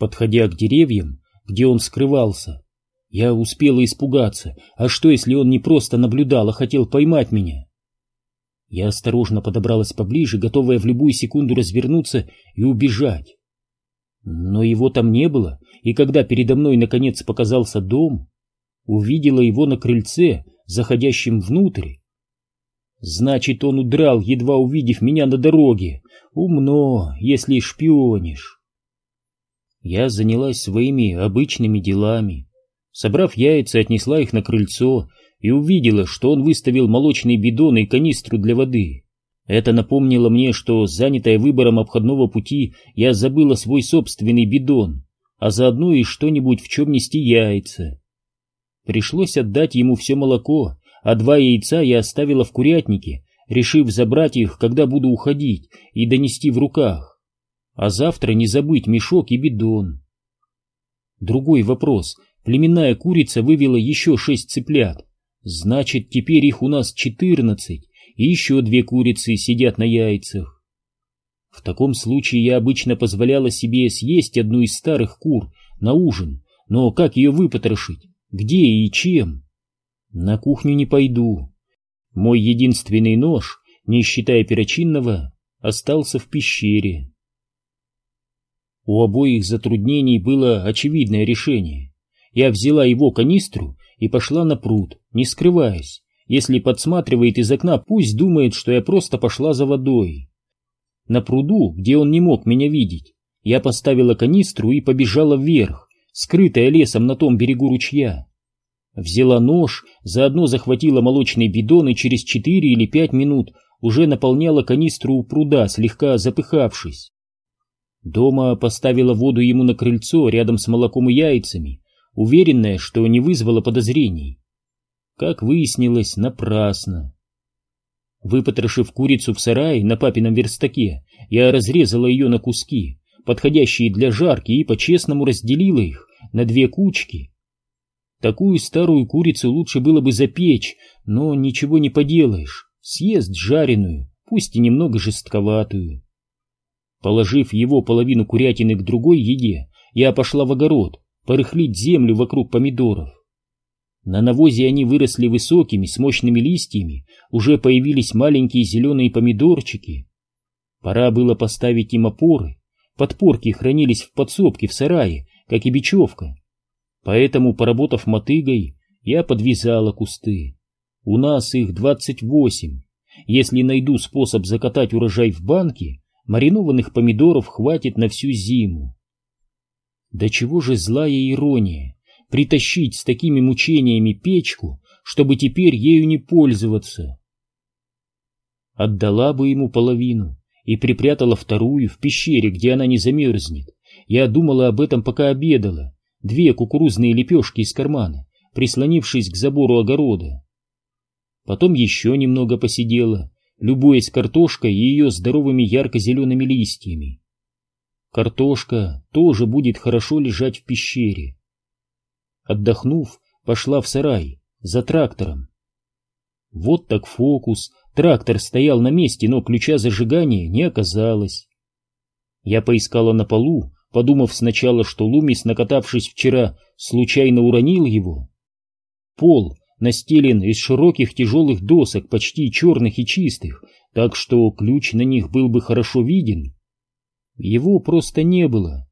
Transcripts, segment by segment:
Подходя к деревьям, где он скрывался, я успела испугаться. А что, если он не просто наблюдал, а хотел поймать меня? Я осторожно подобралась поближе, готовая в любую секунду развернуться и убежать. Но его там не было, и когда передо мной наконец показался дом, увидела его на крыльце, заходящим внутрь. Значит, он удрал, едва увидев меня на дороге. Умно, если шпионишь. Я занялась своими обычными делами. Собрав яйца, отнесла их на крыльцо и увидела, что он выставил молочный бидон и канистру для воды. Это напомнило мне, что, занятая выбором обходного пути, я забыла свой собственный бидон, а заодно и что-нибудь, в чем нести яйца. Пришлось отдать ему все молоко, а два яйца я оставила в курятнике, решив забрать их, когда буду уходить, и донести в руках. А завтра не забыть мешок и бидон. Другой вопрос. Племенная курица вывела еще шесть цыплят. Значит, теперь их у нас четырнадцать, и еще две курицы сидят на яйцах. В таком случае я обычно позволяла себе съесть одну из старых кур на ужин, но как ее выпотрошить, где и чем? На кухню не пойду. Мой единственный нож, не считая перочинного, остался в пещере. У обоих затруднений было очевидное решение. Я взяла его канистру и пошла на пруд, не скрываясь. Если подсматривает из окна, пусть думает, что я просто пошла за водой. На пруду, где он не мог меня видеть, я поставила канистру и побежала вверх, скрытая лесом на том берегу ручья. Взяла нож, заодно захватила молочный бидон и через четыре или пять минут уже наполняла канистру у пруда, слегка запыхавшись. Дома поставила воду ему на крыльцо рядом с молоком и яйцами, уверенная, что не вызвала подозрений. Как выяснилось, напрасно. Выпотрошив курицу в сарае на папином верстаке, я разрезала ее на куски, подходящие для жарки, и по-честному разделила их на две кучки. Такую старую курицу лучше было бы запечь, но ничего не поделаешь, съест жареную, пусть и немного жестковатую. Положив его половину курятины к другой еде, я пошла в огород, порыхлить землю вокруг помидоров. На навозе они выросли высокими, с мощными листьями, уже появились маленькие зеленые помидорчики. Пора было поставить им опоры, подпорки хранились в подсобке в сарае, как и бечевка. Поэтому, поработав мотыгой, я подвязала кусты. У нас их двадцать восемь. Если найду способ закатать урожай в банке, маринованных помидоров хватит на всю зиму. Да чего же злая ирония притащить с такими мучениями печку, чтобы теперь ею не пользоваться. Отдала бы ему половину и припрятала вторую в пещере, где она не замерзнет. Я думала об этом, пока обедала. Две кукурузные лепешки из кармана, прислонившись к забору огорода. Потом еще немного посидела, любуясь картошкой и ее здоровыми ярко-зелеными листьями. Картошка тоже будет хорошо лежать в пещере. Отдохнув, пошла в сарай за трактором. Вот так фокус. Трактор стоял на месте, но ключа зажигания не оказалось. Я поискала на полу, подумав сначала, что Лумис, накатавшись вчера, случайно уронил его. Пол настелен из широких тяжелых досок, почти черных и чистых, так что ключ на них был бы хорошо виден. Его просто не было.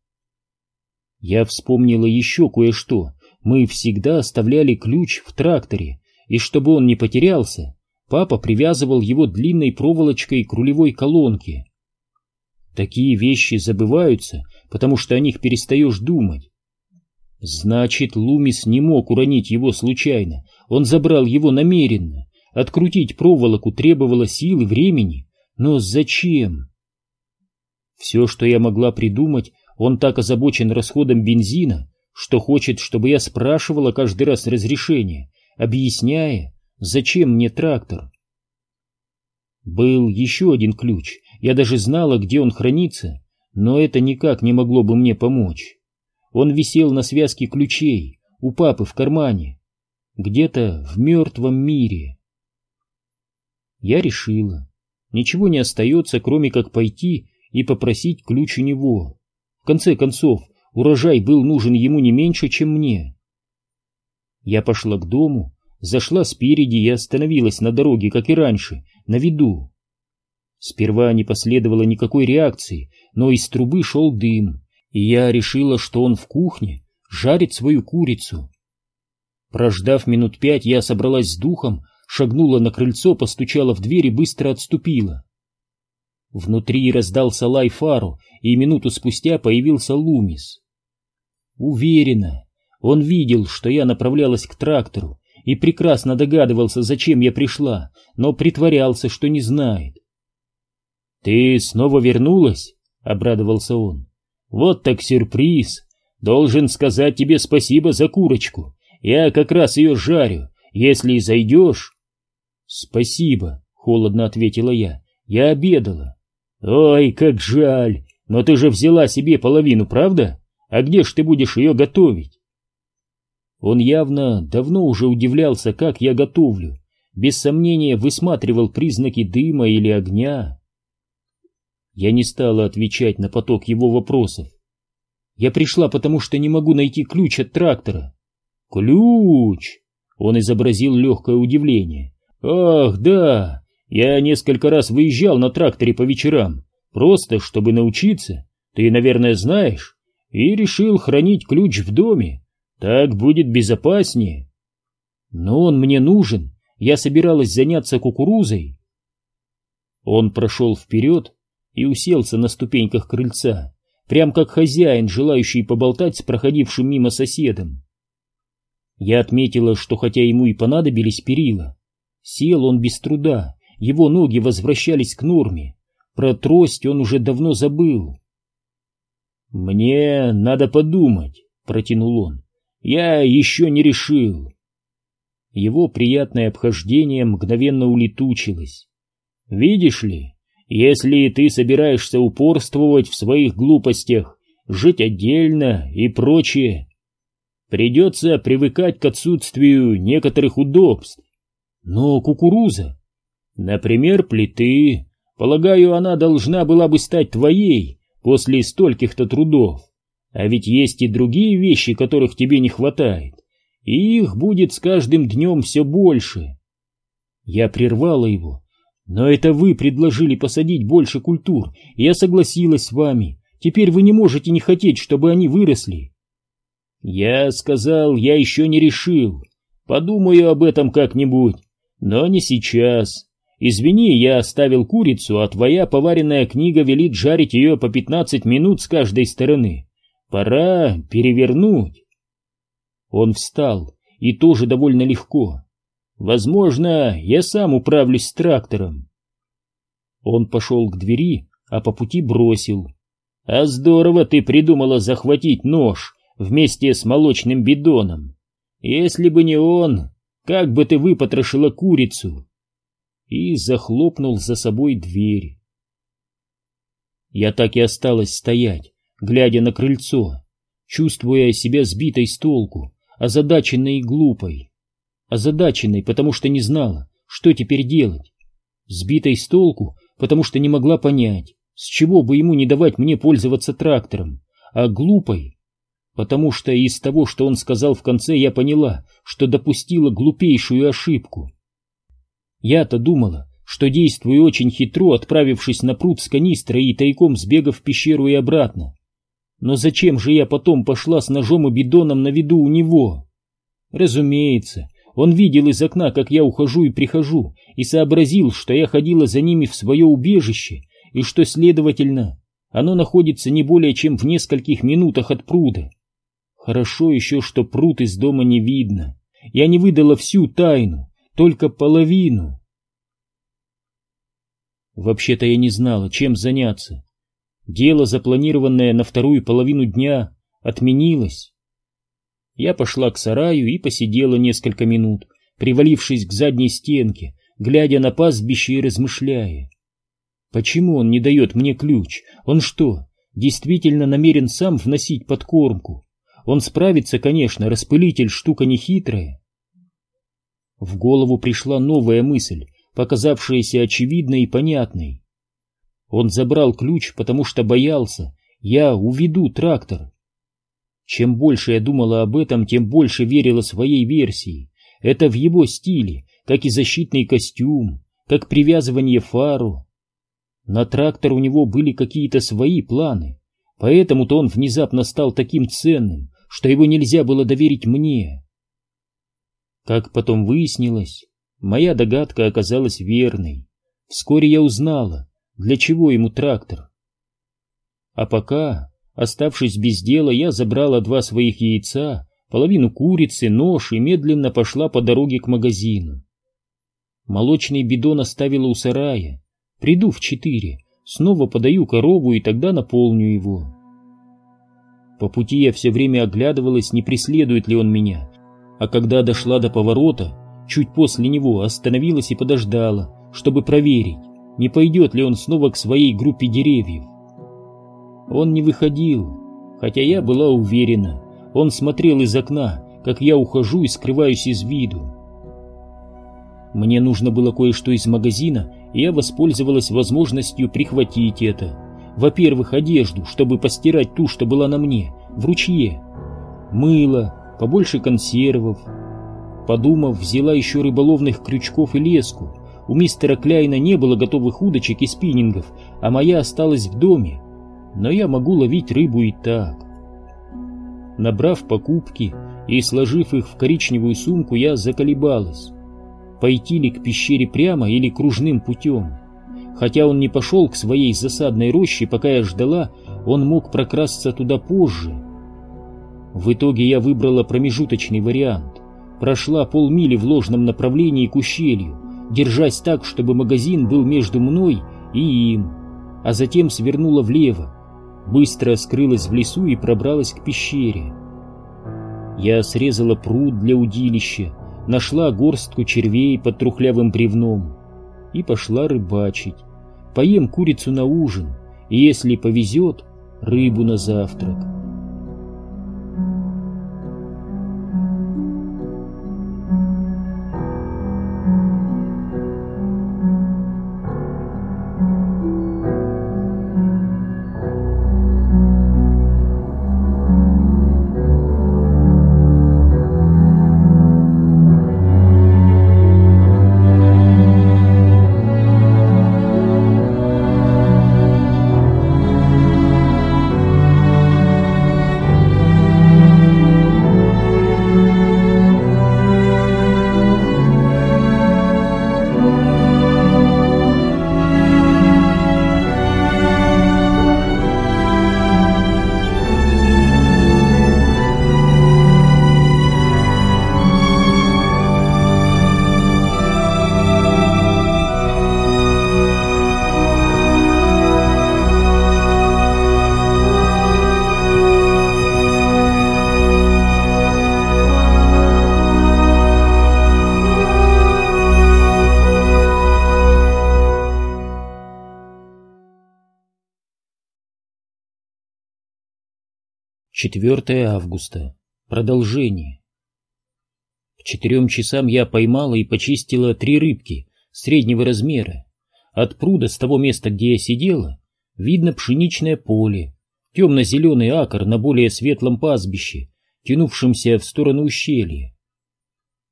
Я вспомнила еще кое-что. Мы всегда оставляли ключ в тракторе, и чтобы он не потерялся, папа привязывал его длинной проволочкой к рулевой колонке. Такие вещи забываются, потому что о них перестаешь думать. Значит, Лумис не мог уронить его случайно, он забрал его намеренно. Открутить проволоку требовало сил и времени, но зачем? Все, что я могла придумать, он так озабочен расходом бензина, что хочет, чтобы я спрашивала каждый раз разрешение, объясняя, зачем мне трактор. Был еще один ключ, я даже знала, где он хранится, но это никак не могло бы мне помочь. Он висел на связке ключей у папы в кармане, где-то в мертвом мире. Я решила, ничего не остается, кроме как пойти и попросить ключ у него. В конце концов, урожай был нужен ему не меньше, чем мне. Я пошла к дому, зашла спереди и остановилась на дороге, как и раньше, на виду. Сперва не последовало никакой реакции, но из трубы шел дым, и я решила, что он в кухне жарит свою курицу. Прождав минут пять, я собралась с духом, шагнула на крыльцо, постучала в дверь и быстро отступила. Внутри раздался лай фару, и минуту спустя появился Лумис. Уверенно, он видел, что я направлялась к трактору, и прекрасно догадывался, зачем я пришла, но притворялся, что не знает. «Ты снова вернулась?» — обрадовался он. «Вот так сюрприз! Должен сказать тебе спасибо за курочку. Я как раз ее жарю, если зайдешь...» «Спасибо», — холодно ответила я. «Я обедала». «Ой, как жаль! Но ты же взяла себе половину, правда? А где ж ты будешь ее готовить?» Он явно давно уже удивлялся, как я готовлю. Без сомнения высматривал признаки дыма или огня. Я не стала отвечать на поток его вопросов. Я пришла, потому что не могу найти ключ от трактора. Ключ! Он изобразил легкое удивление. Ах, да! Я несколько раз выезжал на тракторе по вечерам, просто чтобы научиться. Ты, наверное, знаешь. И решил хранить ключ в доме. Так будет безопаснее. Но он мне нужен. Я собиралась заняться кукурузой. Он прошел вперед и уселся на ступеньках крыльца, прям как хозяин, желающий поболтать с проходившим мимо соседом. Я отметила, что хотя ему и понадобились перила, сел он без труда, его ноги возвращались к норме, про трость он уже давно забыл. «Мне надо подумать», — протянул он, — «я еще не решил». Его приятное обхождение мгновенно улетучилось. «Видишь ли, если ты собираешься упорствовать в своих глупостях, жить отдельно и прочее, придется привыкать к отсутствию некоторых удобств. Но кукуруза, например, плиты, полагаю, она должна была бы стать твоей после стольких-то трудов. А ведь есть и другие вещи, которых тебе не хватает, и их будет с каждым днем все больше. Я прервала его, но это вы предложили посадить больше культур, я согласилась с вами. Теперь вы не можете не хотеть, чтобы они выросли. Я сказал, я еще не решил. Подумаю об этом как-нибудь, но не сейчас. Извини, я оставил курицу, а твоя поваренная книга велит жарить ее по пятнадцать минут с каждой стороны. Пора перевернуть. Он встал, и тоже довольно легко. Возможно, я сам управлюсь с трактором. Он пошел к двери, а по пути бросил. А здорово ты придумала захватить нож вместе с молочным бидоном. Если бы не он, как бы ты выпотрошила курицу? И захлопнул за собой дверь. Я так и осталась стоять, глядя на крыльцо, чувствуя себя сбитой с толку, озадаченной и глупой озадаченной, потому что не знала, что теперь делать, сбитой с толку, потому что не могла понять, с чего бы ему не давать мне пользоваться трактором, а глупой, потому что из того, что он сказал в конце, я поняла, что допустила глупейшую ошибку. Я-то думала, что действую очень хитро, отправившись на пруд с канистрой и тайком сбегав в пещеру и обратно. Но зачем же я потом пошла с ножом и бидоном на виду у него? Разумеется, он видел из окна, как я ухожу и прихожу, и сообразил, что я ходила за ними в свое убежище, и что, следовательно, оно находится не более чем в нескольких минутах от пруда. Хорошо еще, что пруд из дома не видно. Я не выдала всю тайну, только половину. Вообще-то я не знала, чем заняться. Дело, запланированное на вторую половину дня, отменилось. Я пошла к сараю и посидела несколько минут, привалившись к задней стенке, глядя на пастбище и размышляя. Почему он не дает мне ключ? Он что, действительно намерен сам вносить подкормку? Он справится, конечно, распылитель штука нехитрая. В голову пришла новая мысль, показавшаяся очевидной и понятной. Он забрал ключ, потому что боялся, я уведу трактор. Чем больше я думала об этом, тем больше верила своей версии. Это в его стиле, как и защитный костюм, как привязывание фару. На трактор у него были какие-то свои планы, поэтому-то он внезапно стал таким ценным, что его нельзя было доверить мне. Как потом выяснилось, моя догадка оказалась верной. Вскоре я узнала, для чего ему трактор. А пока, оставшись без дела, я забрала два своих яйца, половину курицы, нож и медленно пошла по дороге к магазину. Молочный бидон оставила у сарая. Приду в четыре, снова подаю корову и тогда наполню его. По пути я все время оглядывалась, не преследует ли он меня, а когда дошла до поворота, чуть после него остановилась и подождала, чтобы проверить, не пойдет ли он снова к своей группе деревьев. Он не выходил, хотя я была уверена, он смотрел из окна, как я ухожу и скрываюсь из виду. Мне нужно было кое-что из магазина, и я воспользовалась возможностью прихватить это. Во-первых, одежду, чтобы постирать ту, что была на мне, в ручье. Мыло, побольше консервов. Подумав, взяла еще рыболовных крючков и леску. У мистера Кляйна не было готовых удочек и спиннингов, а моя осталась в доме. Но я могу ловить рыбу и так. Набрав покупки и сложив их в коричневую сумку, я заколебалась пойти ли к пещере прямо или кружным путем. Хотя он не пошел к своей засадной роще, пока я ждала, он мог прокрасться туда позже. В итоге я выбрала промежуточный вариант. Прошла полмили в ложном направлении к ущелью, держась так, чтобы магазин был между мной и им, а затем свернула влево, быстро скрылась в лесу и пробралась к пещере. Я срезала пруд для удилища, нашла горстку червей под трухлявым бревном и пошла рыбачить. Поем курицу на ужин, и если повезет, рыбу на завтрак. Четвертое августа. Продолжение. К четырем часам я поймала и почистила три рыбки среднего размера. От пруда с того места, где я сидела, видно пшеничное поле, темно-зеленый акр на более светлом пастбище, тянувшемся в сторону ущелья.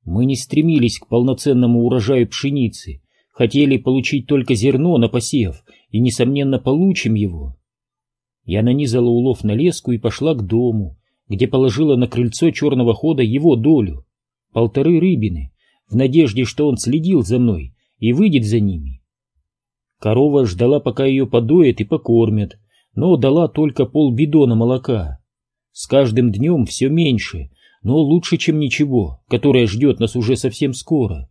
Мы не стремились к полноценному урожаю пшеницы, хотели получить только зерно на посев и, несомненно, получим его. Я нанизала улов на леску и пошла к дому, где положила на крыльцо черного хода его долю, полторы рыбины, в надежде, что он следил за мной и выйдет за ними. Корова ждала, пока ее подоят и покормят, но дала только полбидона молока. С каждым днем все меньше, но лучше, чем ничего, которое ждет нас уже совсем скоро.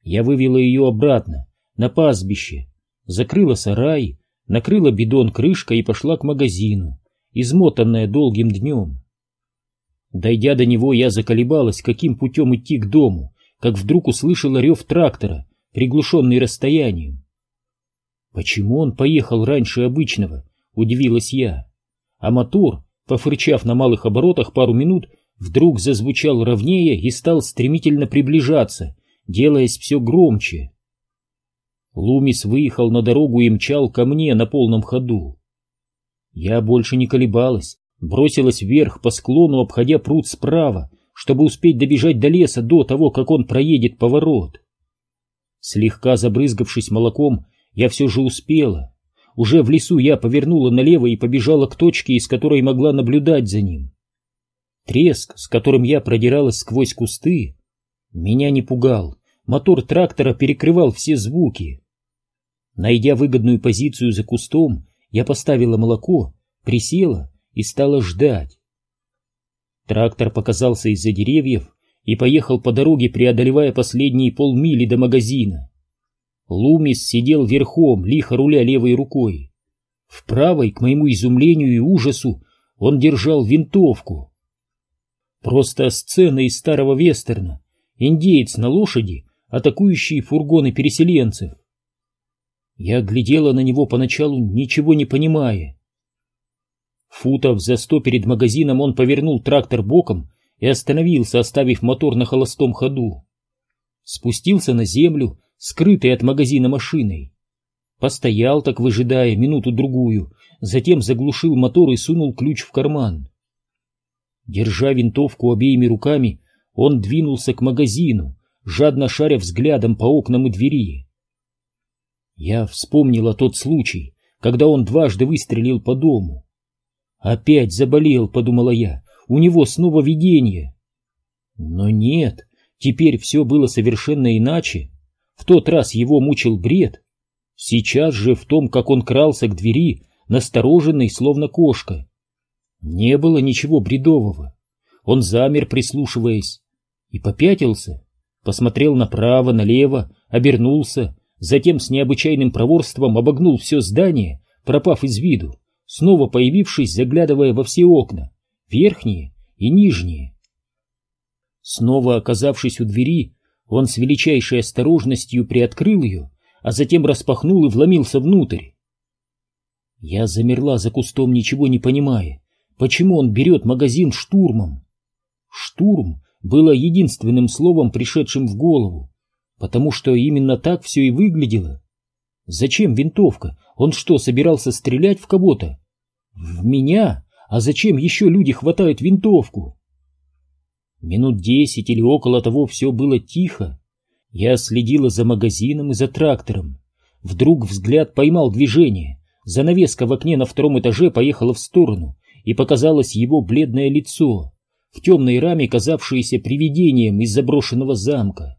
Я вывела ее обратно, на пастбище, закрыла сарай накрыла бидон крышкой и пошла к магазину, измотанная долгим днем. Дойдя до него, я заколебалась, каким путем идти к дому, как вдруг услышала рев трактора, приглушенный расстоянием. Почему он поехал раньше обычного, удивилась я. А мотор, пофырчав на малых оборотах пару минут, вдруг зазвучал ровнее и стал стремительно приближаться, делаясь все громче. Лумис выехал на дорогу и мчал ко мне на полном ходу. Я больше не колебалась, Бросилась вверх по склону, обходя пруд справа, чтобы успеть добежать до леса до того, как он проедет поворот. Слегка забрызгавшись молоком, я все же успела. Уже в лесу я повернула налево и побежала к точке, из которой могла наблюдать за ним. Треск, с которым я продиралась сквозь кусты, меня не пугал. Мотор трактора перекрывал все звуки. Найдя выгодную позицию за кустом, я поставила молоко, присела и стала ждать. Трактор показался из-за деревьев и поехал по дороге, преодолевая последние полмили до магазина. Лумис сидел верхом, лихо руля левой рукой. В правой, к моему изумлению и ужасу, он держал винтовку. Просто сцена из старого вестерна. Индеец на лошади, атакующий фургоны переселенцев. Я глядела на него поначалу, ничего не понимая. Футов за сто перед магазином он повернул трактор боком и остановился, оставив мотор на холостом ходу. Спустился на землю, скрытый от магазина машиной. Постоял так, выжидая минуту-другую, затем заглушил мотор и сунул ключ в карман. Держа винтовку обеими руками, он двинулся к магазину, жадно шаря взглядом по окнам и двери. Я вспомнила тот случай, когда он дважды выстрелил по дому. Опять заболел, подумала я, у него снова видение. Но нет, теперь все было совершенно иначе. В тот раз его мучил бред. Сейчас же в том, как он крался к двери, настороженный, словно кошка. Не было ничего бредового. Он замер, прислушиваясь, и попятился, посмотрел направо, налево, обернулся, затем с необычайным проворством обогнул все здание, пропав из виду снова появившись, заглядывая во все окна, верхние и нижние. Снова оказавшись у двери, он с величайшей осторожностью приоткрыл ее, а затем распахнул и вломился внутрь. Я замерла за кустом, ничего не понимая, почему он берет магазин штурмом. Штурм было единственным словом, пришедшим в голову, потому что именно так все и выглядело. Зачем винтовка? Он что, собирался стрелять в кого-то? В меня? А зачем еще люди хватают винтовку? Минут десять или около того все было тихо. Я следила за магазином и за трактором. Вдруг взгляд поймал движение. Занавеска в окне на втором этаже поехала в сторону, и показалось его бледное лицо, в темной раме казавшееся привидением из заброшенного замка.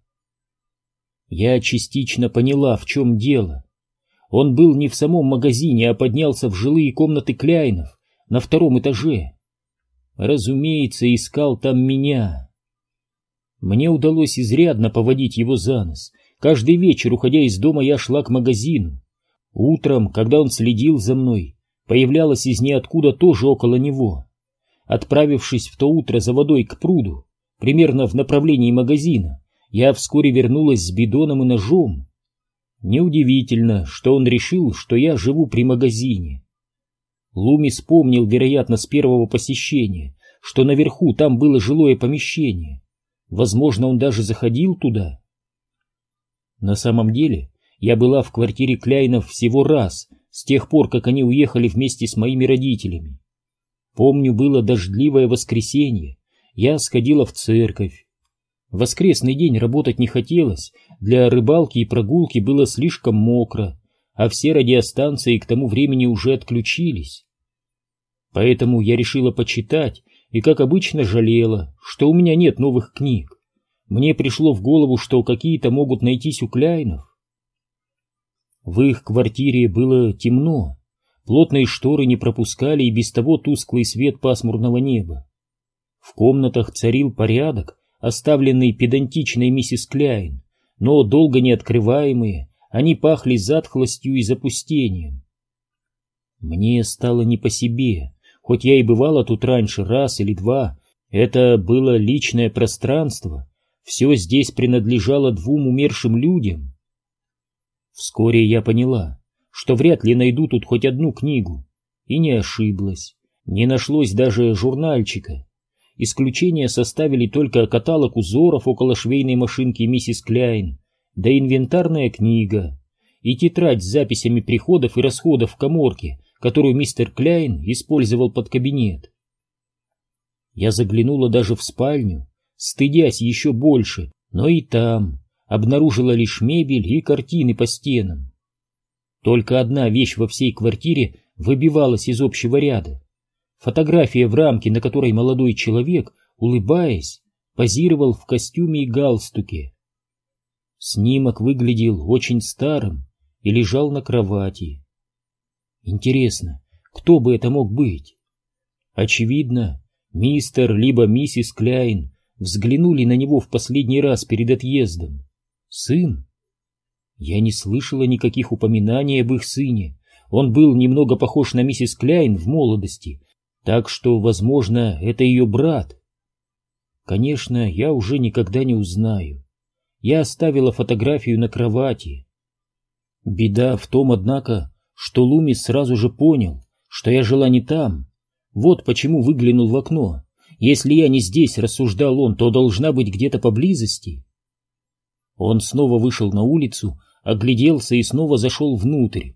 Я частично поняла, в чем дело. Он был не в самом магазине, а поднялся в жилые комнаты Кляйнов на втором этаже. Разумеется, искал там меня. Мне удалось изрядно поводить его за нос. Каждый вечер, уходя из дома, я шла к магазину. Утром, когда он следил за мной, появлялась из ниоткуда тоже около него. Отправившись в то утро за водой к пруду, примерно в направлении магазина, я вскоре вернулась с бидоном и ножом. Неудивительно, что он решил, что я живу при магазине. Луми вспомнил, вероятно, с первого посещения, что наверху там было жилое помещение. Возможно, он даже заходил туда. На самом деле, я была в квартире Кляйнов всего раз, с тех пор, как они уехали вместе с моими родителями. Помню, было дождливое воскресенье, я сходила в церковь. Воскресный день работать не хотелось, для рыбалки и прогулки было слишком мокро, а все радиостанции к тому времени уже отключились. Поэтому я решила почитать и, как обычно, жалела, что у меня нет новых книг. Мне пришло в голову, что какие-то могут найтись у Кляйнов. В их квартире было темно, плотные шторы не пропускали и без того тусклый свет пасмурного неба. В комнатах царил порядок, оставленный педантичной миссис Кляйн, но долго не открываемые, они пахли затхлостью и запустением. Мне стало не по себе, хоть я и бывала тут раньше раз или два, это было личное пространство, все здесь принадлежало двум умершим людям. Вскоре я поняла, что вряд ли найду тут хоть одну книгу, и не ошиблась, не нашлось даже журнальчика. Исключение составили только каталог узоров около швейной машинки миссис Кляйн, да инвентарная книга и тетрадь с записями приходов и расходов в коморке, которую мистер Кляйн использовал под кабинет. Я заглянула даже в спальню, стыдясь еще больше, но и там обнаружила лишь мебель и картины по стенам. Только одна вещь во всей квартире выбивалась из общего ряда. Фотография в рамке, на которой молодой человек, улыбаясь, позировал в костюме и галстуке. Снимок выглядел очень старым и лежал на кровати. Интересно, кто бы это мог быть? Очевидно, мистер либо миссис Кляйн взглянули на него в последний раз перед отъездом. Сын? Я не слышала никаких упоминаний об их сыне. Он был немного похож на миссис Кляйн в молодости, так что, возможно, это ее брат. Конечно, я уже никогда не узнаю. Я оставила фотографию на кровати. Беда в том, однако, что Лумис сразу же понял, что я жила не там. Вот почему выглянул в окно. Если я не здесь, рассуждал он, то должна быть где-то поблизости. Он снова вышел на улицу, огляделся и снова зашел внутрь.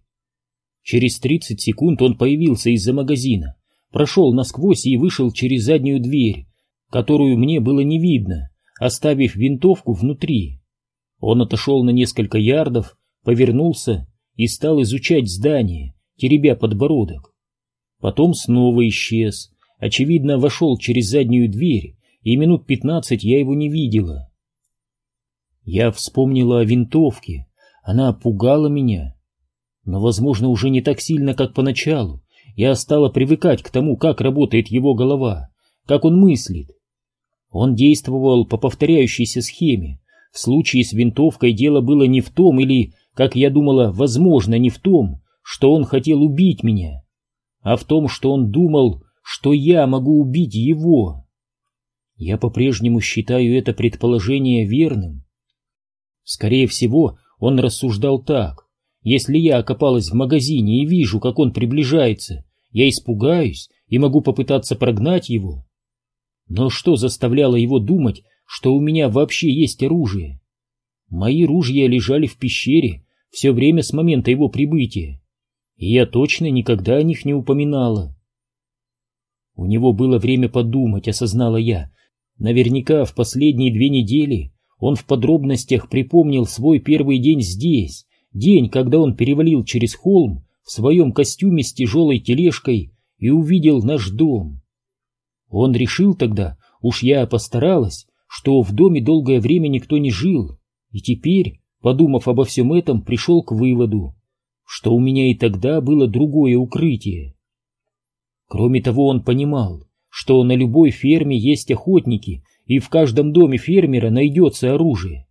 Через тридцать секунд он появился из-за магазина, прошел насквозь и вышел через заднюю дверь, которую мне было не видно, оставив винтовку внутри. Он отошел на несколько ярдов, повернулся и стал изучать здание, теребя подбородок. Потом снова исчез, очевидно, вошел через заднюю дверь, и минут пятнадцать я его не видела. Я вспомнила о винтовке, она пугала меня. Но, возможно, уже не так сильно, как поначалу. Я стала привыкать к тому, как работает его голова, как он мыслит. Он действовал по повторяющейся схеме. В случае с винтовкой дело было не в том, или, как я думала, возможно, не в том, что он хотел убить меня, а в том, что он думал, что я могу убить его. Я по-прежнему считаю это предположение верным. Скорее всего, он рассуждал так. Если я окопалась в магазине и вижу, как он приближается, я испугаюсь и могу попытаться прогнать его. Но что заставляло его думать, что у меня вообще есть оружие? Мои ружья лежали в пещере все время с момента его прибытия, и я точно никогда о них не упоминала. У него было время подумать, осознала я. Наверняка в последние две недели он в подробностях припомнил свой первый день здесь, день, когда он перевалил через холм в своем костюме с тяжелой тележкой и увидел наш дом. Он решил тогда, уж я постаралась, что в доме долгое время никто не жил, и теперь, подумав обо всем этом, пришел к выводу, что у меня и тогда было другое укрытие. Кроме того, он понимал, что на любой ферме есть охотники, и в каждом доме фермера найдется оружие.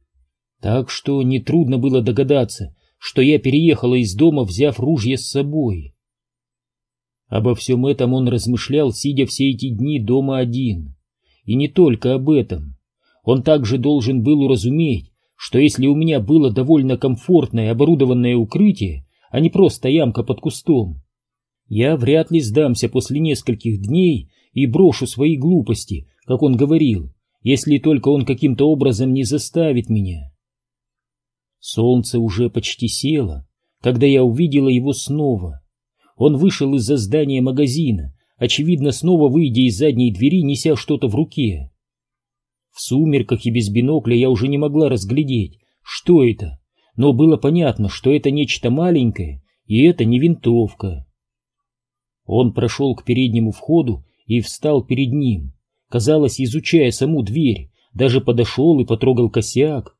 Так что нетрудно было догадаться, что я переехала из дома, взяв ружье с собой. Обо всем этом он размышлял, сидя все эти дни дома один. И не только об этом. Он также должен был уразуметь, что если у меня было довольно комфортное оборудованное укрытие, а не просто ямка под кустом, я вряд ли сдамся после нескольких дней и брошу свои глупости, как он говорил, если только он каким-то образом не заставит меня. Солнце уже почти село, когда я увидела его снова. Он вышел из-за здания магазина, очевидно, снова выйдя из задней двери, неся что-то в руке. В сумерках и без бинокля я уже не могла разглядеть, что это, но было понятно, что это нечто маленькое, и это не винтовка. Он прошел к переднему входу и встал перед ним казалось, изучая саму дверь, даже подошел и потрогал косяк.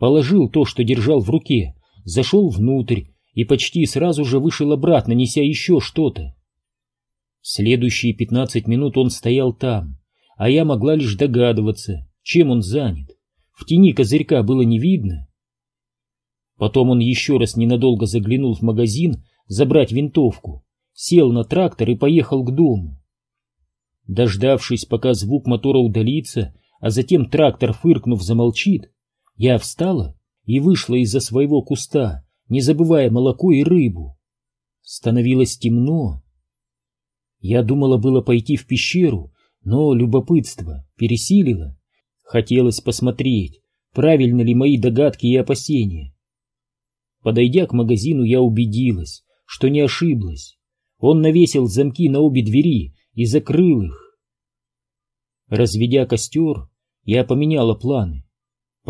Положил то, что держал в руке, зашел внутрь и почти сразу же вышел обратно, неся еще что-то. Следующие пятнадцать минут он стоял там, а я могла лишь догадываться, чем он занят. В тени козырька было не видно. Потом он еще раз ненадолго заглянул в магазин забрать винтовку, сел на трактор и поехал к дому. Дождавшись, пока звук мотора удалится, а затем трактор, фыркнув, замолчит, я встала и вышла из-за своего куста, не забывая молоко и рыбу. Становилось темно. Я думала было пойти в пещеру, но любопытство пересилило. Хотелось посмотреть, правильно ли мои догадки и опасения. Подойдя к магазину, я убедилась, что не ошиблась. Он навесил замки на обе двери и закрыл их. Разведя костер, я поменяла планы.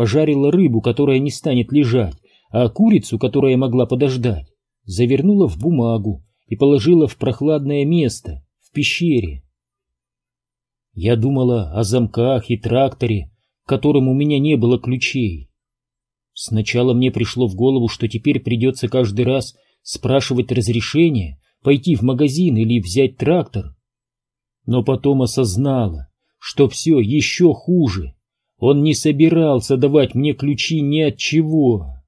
Пожарила рыбу, которая не станет лежать, а курицу, которая могла подождать, завернула в бумагу и положила в прохладное место, в пещере. Я думала о замках и тракторе, к которым у меня не было ключей. Сначала мне пришло в голову, что теперь придется каждый раз спрашивать разрешение пойти в магазин или взять трактор. Но потом осознала, что все еще хуже. Он не собирался давать мне ключи ни от чего.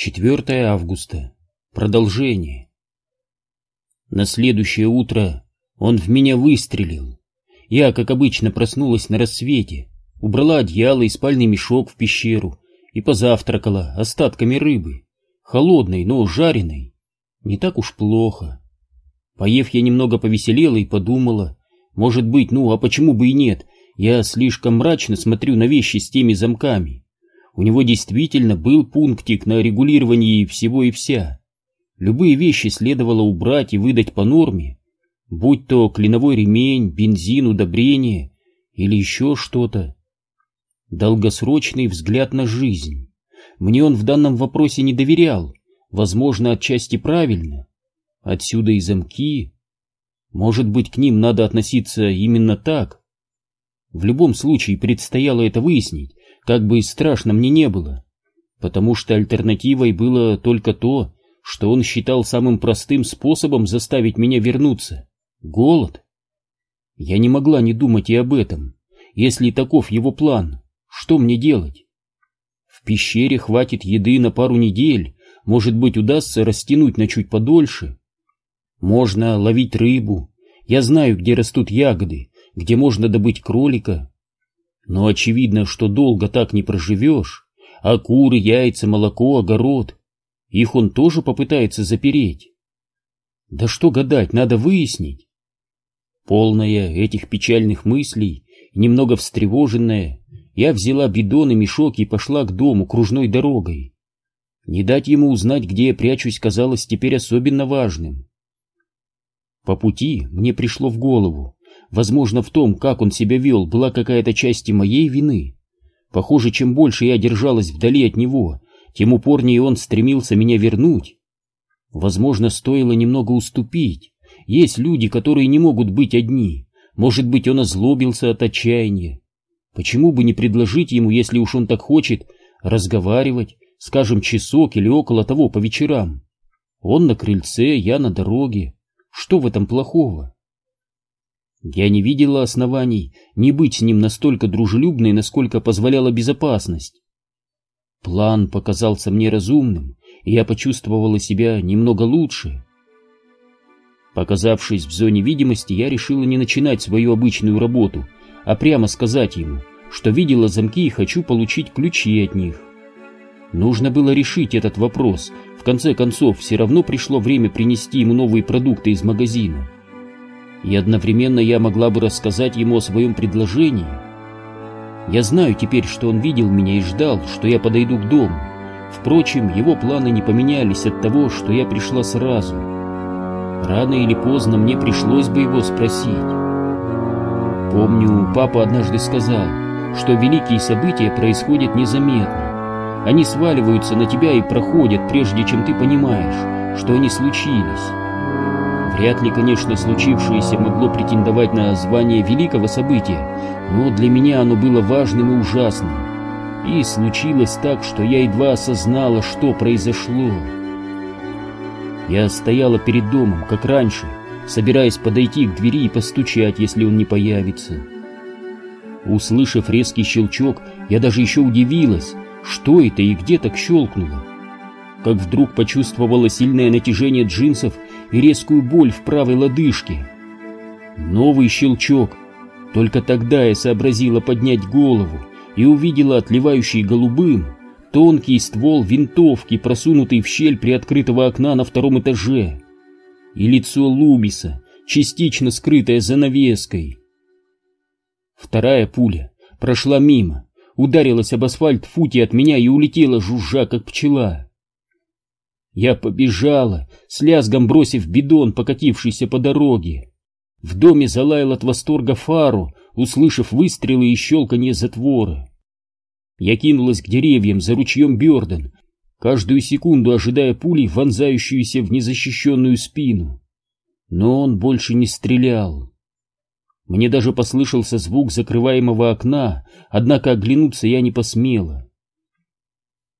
Четвертое августа. Продолжение. На следующее утро он в меня выстрелил. Я, как обычно, проснулась на рассвете, убрала одеяло и спальный мешок в пещеру и позавтракала остатками рыбы, холодной, но жареной. Не так уж плохо. Поев, я немного повеселела и подумала, может быть, ну а почему бы и нет, я слишком мрачно смотрю на вещи с теми замками. У него действительно был пунктик на регулировании всего и вся. Любые вещи следовало убрать и выдать по норме, будь то клиновой ремень, бензин, удобрение или еще что-то. Долгосрочный взгляд на жизнь. Мне он в данном вопросе не доверял, возможно, отчасти правильно. Отсюда и замки. Может быть, к ним надо относиться именно так. В любом случае предстояло это выяснить, как бы и страшно мне не было, потому что альтернативой было только то, что он считал самым простым способом заставить меня вернуться — голод. Я не могла не думать и об этом. Если таков его план, что мне делать? В пещере хватит еды на пару недель, может быть, удастся растянуть на чуть подольше. Можно ловить рыбу. Я знаю, где растут ягоды, где можно добыть кролика. Но очевидно, что долго так не проживешь, а куры, яйца, молоко, огород, их он тоже попытается запереть. Да что гадать, надо выяснить. Полная этих печальных мыслей, немного встревоженная, я взяла бидон и мешок и пошла к дому кружной дорогой. Не дать ему узнать, где я прячусь, казалось теперь особенно важным. По пути мне пришло в голову, Возможно, в том, как он себя вел, была какая-то часть и моей вины. Похоже, чем больше я держалась вдали от него, тем упорнее он стремился меня вернуть. Возможно, стоило немного уступить. Есть люди, которые не могут быть одни. Может быть, он озлобился от отчаяния. Почему бы не предложить ему, если уж он так хочет, разговаривать, скажем, часок или около того по вечерам? Он на крыльце, я на дороге. Что в этом плохого? Я не видела оснований не быть с ним настолько дружелюбной, насколько позволяла безопасность. План показался мне разумным, и я почувствовала себя немного лучше. Показавшись в зоне видимости, я решила не начинать свою обычную работу, а прямо сказать ему, что видела замки и хочу получить ключи от них. Нужно было решить этот вопрос. В конце концов, все равно пришло время принести ему новые продукты из магазина и одновременно я могла бы рассказать ему о своем предложении. Я знаю теперь, что он видел меня и ждал, что я подойду к дому. Впрочем, его планы не поменялись от того, что я пришла сразу. Рано или поздно мне пришлось бы его спросить. Помню, папа однажды сказал, что великие события происходят незаметно. Они сваливаются на тебя и проходят, прежде чем ты понимаешь, что они случились. Вряд ли, конечно, случившееся могло претендовать на звание великого события, но для меня оно было важным и ужасным. И случилось так, что я едва осознала, что произошло. Я стояла перед домом, как раньше, собираясь подойти к двери и постучать, если он не появится. Услышав резкий щелчок, я даже еще удивилась, что это и где так щелкнуло. Как вдруг почувствовала сильное натяжение джинсов и резкую боль в правой лодыжке. Новый щелчок. Только тогда я сообразила поднять голову и увидела отливающий голубым тонкий ствол винтовки, просунутый в щель приоткрытого окна на втором этаже, и лицо Лубиса, частично скрытое занавеской. Вторая пуля прошла мимо, ударилась об асфальт в футе от меня и улетела, жужжа, как пчела. Я побежала, с лязгом бросив бидон, покатившийся по дороге. В доме залаял от восторга фару, услышав выстрелы и щелканье затвора. Я кинулась к деревьям за ручьем Бёрден, каждую секунду ожидая пули, вонзающуюся в незащищенную спину. Но он больше не стрелял. Мне даже послышался звук закрываемого окна, однако оглянуться я не посмела.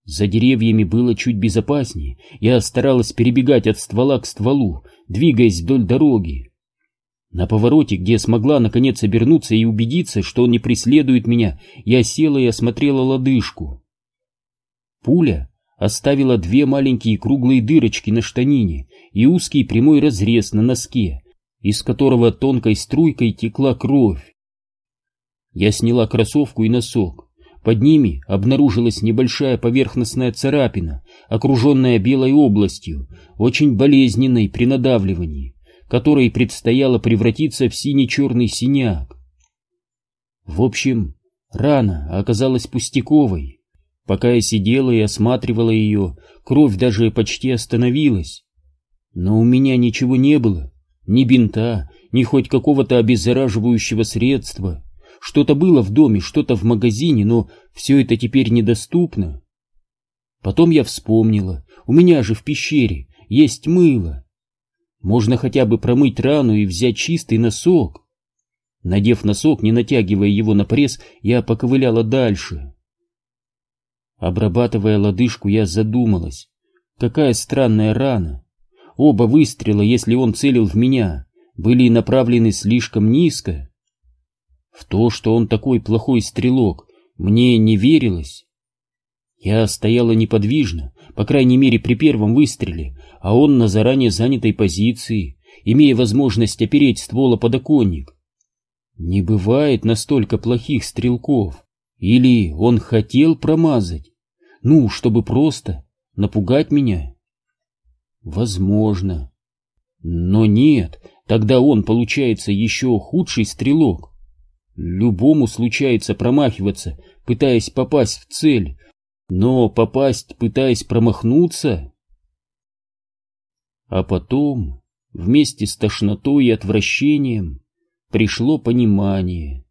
За деревьями было чуть безопаснее, я старалась перебегать от ствола к стволу, двигаясь вдоль дороги. На повороте, где смогла наконец обернуться и убедиться, что он не преследует меня, я села и осмотрела лодыжку. Пуля оставила две маленькие круглые дырочки на штанине и узкий прямой разрез на носке, из которого тонкой струйкой текла кровь. Я сняла кроссовку и носок. Под ними обнаружилась небольшая поверхностная царапина, окруженная белой областью, очень болезненной при надавливании, которой предстояло превратиться в синий-черный синяк. В общем, рана оказалась пустяковой. Пока я сидела и осматривала ее, кровь даже почти остановилась. Но у меня ничего не было, ни бинта, ни хоть какого-то обеззараживающего средства. Что-то было в доме, что-то в магазине, но все это теперь недоступно. Потом я вспомнила, у меня же в пещере есть мыло. Можно хотя бы промыть рану и взять чистый носок. Надев носок, не натягивая его на пресс, я поковыляла дальше. Обрабатывая лодыжку, я задумалась. Какая странная рана. Оба выстрела, если он целил в меня, были направлены слишком низко. В то, что он такой плохой стрелок, мне не верилось. Я стояла неподвижно, по крайней мере при первом выстреле, а он на заранее занятой позиции, имея возможность опереть ствола подоконник. Не бывает настолько плохих стрелков. Или он хотел промазать? Ну, чтобы просто напугать меня? Возможно. Но нет, тогда он, получается, еще худший стрелок. Любому случается промахиваться, пытаясь попасть в цель, но попасть, пытаясь промахнуться... А потом, вместе с тошнотой и отвращением, пришло понимание.